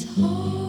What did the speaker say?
it's hard.